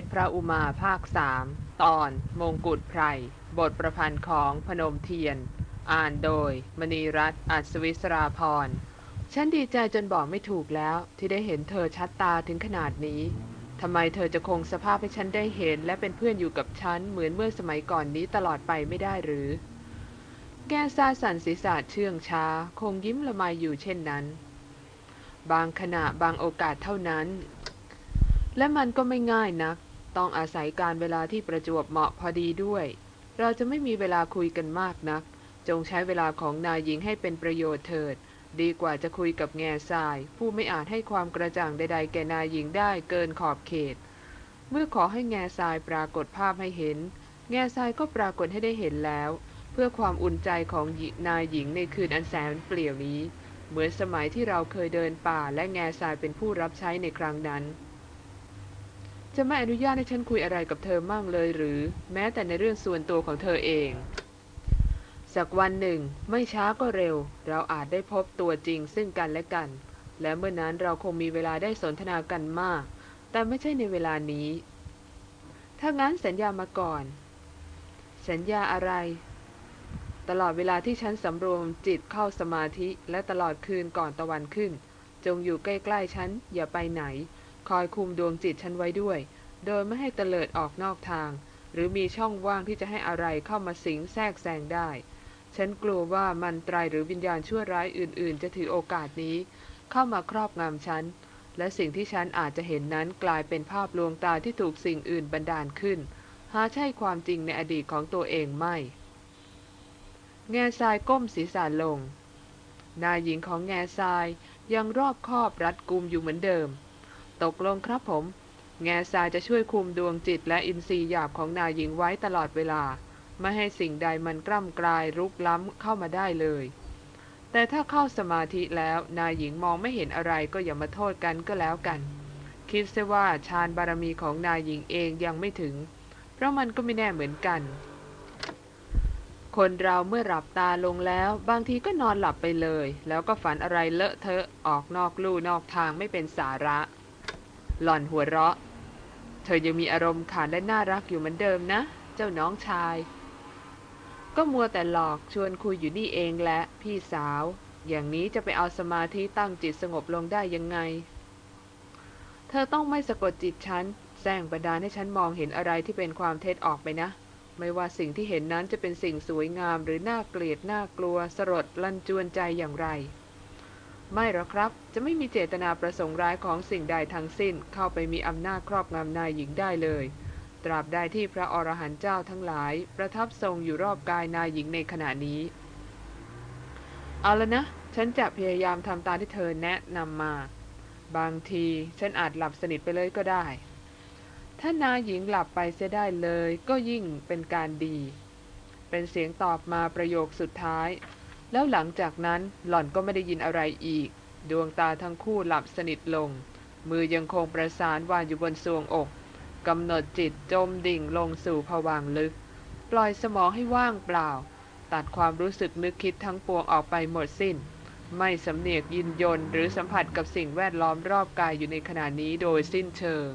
ชรพระอุมาภาคสามตอนมงกุฎไพร บทประพันธ์ของพนมเทียน อ่านโดย มณีรัตน์อัศวิศราพรฉันดีใจจนบอกไม่ถูกแล้วที่ได้เห็นเธอชัดตาถึงขนาดนี้ทำไมเธอจะคงสภาพให้ฉันได้เห็น และเป็นเพื่อนอยู่กับฉันเหมือนเมื่อสมัยก่อนนี้ตลอดไปไม่ได้หรือ แกซาสันศีรษะเชื่องช้า คงยิ้มละไมอยู่เช่นนั้น บางขณะบางโอกาสเท่านั้น และมันก็ไม่ง่ายนัก ต้องอาศัยการเวลาที่ประจวบเหมาะพอดีด้วย เราจะไม่มีเวลาคุยกันมากนัก จงใช้เวลาของนายหญิงให้เป็นประโยชน์เถิด ดีกว่าจะคุยกับแง่ทราย ผู้ไม่อาจให้ความกระจ่างใด ๆ แก่นายหญิงได้เกินขอบเขต เมื่อขอให้แง่ทรายปรากฏภาพให้เห็น แง่ทรายก็ปรากฏให้ได้เห็นแล้ว เพื่อความอุ่นใจของหญิงนายหญิงในคืนอันแสนเปลี่ยวนี้ เหมือนสมัยที่เราเคยเดินป่าและแง่ทรายเป็นผู้รับใช้ในครั้งนั้น จะไม่อนุญาตให้ฉันคุยอะไรกับเธอมั่งเลยหรือ แม้แต่ในเรื่องส่วนตัวของเธอเอง สักวันหนึ่ง ไม่ช้าก็เร็ว เราอาจได้พบตัวจริงซึ่งกันและกัน และเมื่อนั้นเราคงมีเวลาได้สนทนากันมาก แต่ไม่ใช่ในเวลานี้ ถ้างั้นสัญญามาก่อน สัญญาอะไร ตลอดเวลาที่ฉันสำรวมจิตเข้าสมาธิและตลอดคืนก่อนตะวันขึ้น จงอยู่ใกล้ๆฉันอย่าไปไหน คอยคุมดวงจิตฉันไว้ด้วย โดยไม่ให้เตลิดออกนอกทาง หรือมีช่องว่างที่จะให้อะไรเข้ามาสิงแทรกแซงได้ ฉันกลัวว่ามันตรายหรือวิญญาณชั่วร้ายอื่น ๆ จะถือโอกาสนี้ เข้ามาครอบงำฉัน และสิ่งที่ฉันอาจจะเห็นนั้นกลายเป็นภาพลวงตาที่ถูกสิ่งอื่นบันดาลขึ้น หาใช่ความจริงในอดีตของตัวเองไม่ แง่ทรายก้มศีรษะลงนายหญิงของแง่ทรายยังรอบคอบรัดกุมอยู่เหมือนเดิม ตกลงครับผม แง่ทรายจะช่วยคุมดวงจิตและอินทรีย์หยาบของนายหญิงไว้ตลอดเวลา ไม่ให้สิ่งใดมันกล้ำกลายรุกล้ำเข้ามาได้เลย แต่ถ้าเข้าสมาธิแล้วนายหญิงมองไม่เห็นอะไรก็อย่ามาโทษกันก็แล้วกัน คิดซะว่าฌานบารมีของนายหญิงเองยังไม่ถึง เพราะมันก็ไม่แน่เหมือนกันคนเราเมื่อหลับตาลงแล้ว บางทีก็นอนหลับไปเลย แล้วก็ฝันอะไรเลอะเทอะออกนอกลู่นอกทางไม่เป็นสาระ หล่อนหัวเราะ เธอยังมีอารมณ์ขันและน่ารักอยู่เหมือนเดิมนะ เจ้าน้องชาย ก็มัวแต่หลอกชวนคุยอยู่นี่เองแหละพี่สาว อย่างนี้จะไปเอาสมาธิตั้งจิตสงบลงได้ยังไง เธอต้องไม่สะกดจิตฉันแซงบันดาลให้ฉันมองเห็นอะไรที่เป็นความเท็จออกไปนะ ไม่ว่าสิ่งที่เห็นนั้นจะเป็นสิ่งสวยงามหรือน่าเกลียดน่ากลัวสลดลันจวนใจอย่างไร ไม่หรอกครับ จะไม่มีเจตนาประสงค์ร้ายของสิ่งใดทั้งสิ้นเข้าไปมีอำนาจครอบงำนายหญิงได้เลย ตราบใดที่พระอรหันต์เจ้าทั้งหลาย ประทับทรงอยู่รอบกายนายหญิงในขณะนี้ เอาละนะ ฉันจะพยายามทำตามที่เธอแนะนำมา บางทีฉันอาจหลับสนิทไปเลยก็ได้ ถ้านายหญิงหลับไปเสียได้เลย ก็ยิ่งเป็นการดี เป็นเสียงตอบมาประโยคสุดท้าย แล้วหลังจากนั้นหล่อนก็ไม่ได้ยินอะไรอีก ดวงตาทั้งคู่หลับสนิทลง มือยังคงประสานวางอยู่บนทรวงอกกำหนดจิตจมดิ่งลงสู่ผวังลึก ปล่อยสมองให้ว่างเปล่า ตัดความรู้สึกนึกคิดทั้งปวงออกไปหมดสิ้น ไม่สำเนียกยินยนหรือสัมผัสกับสิ่งแวดล้อมรอบกายอยู่ในขณะนี้โดยสิ้นเชิง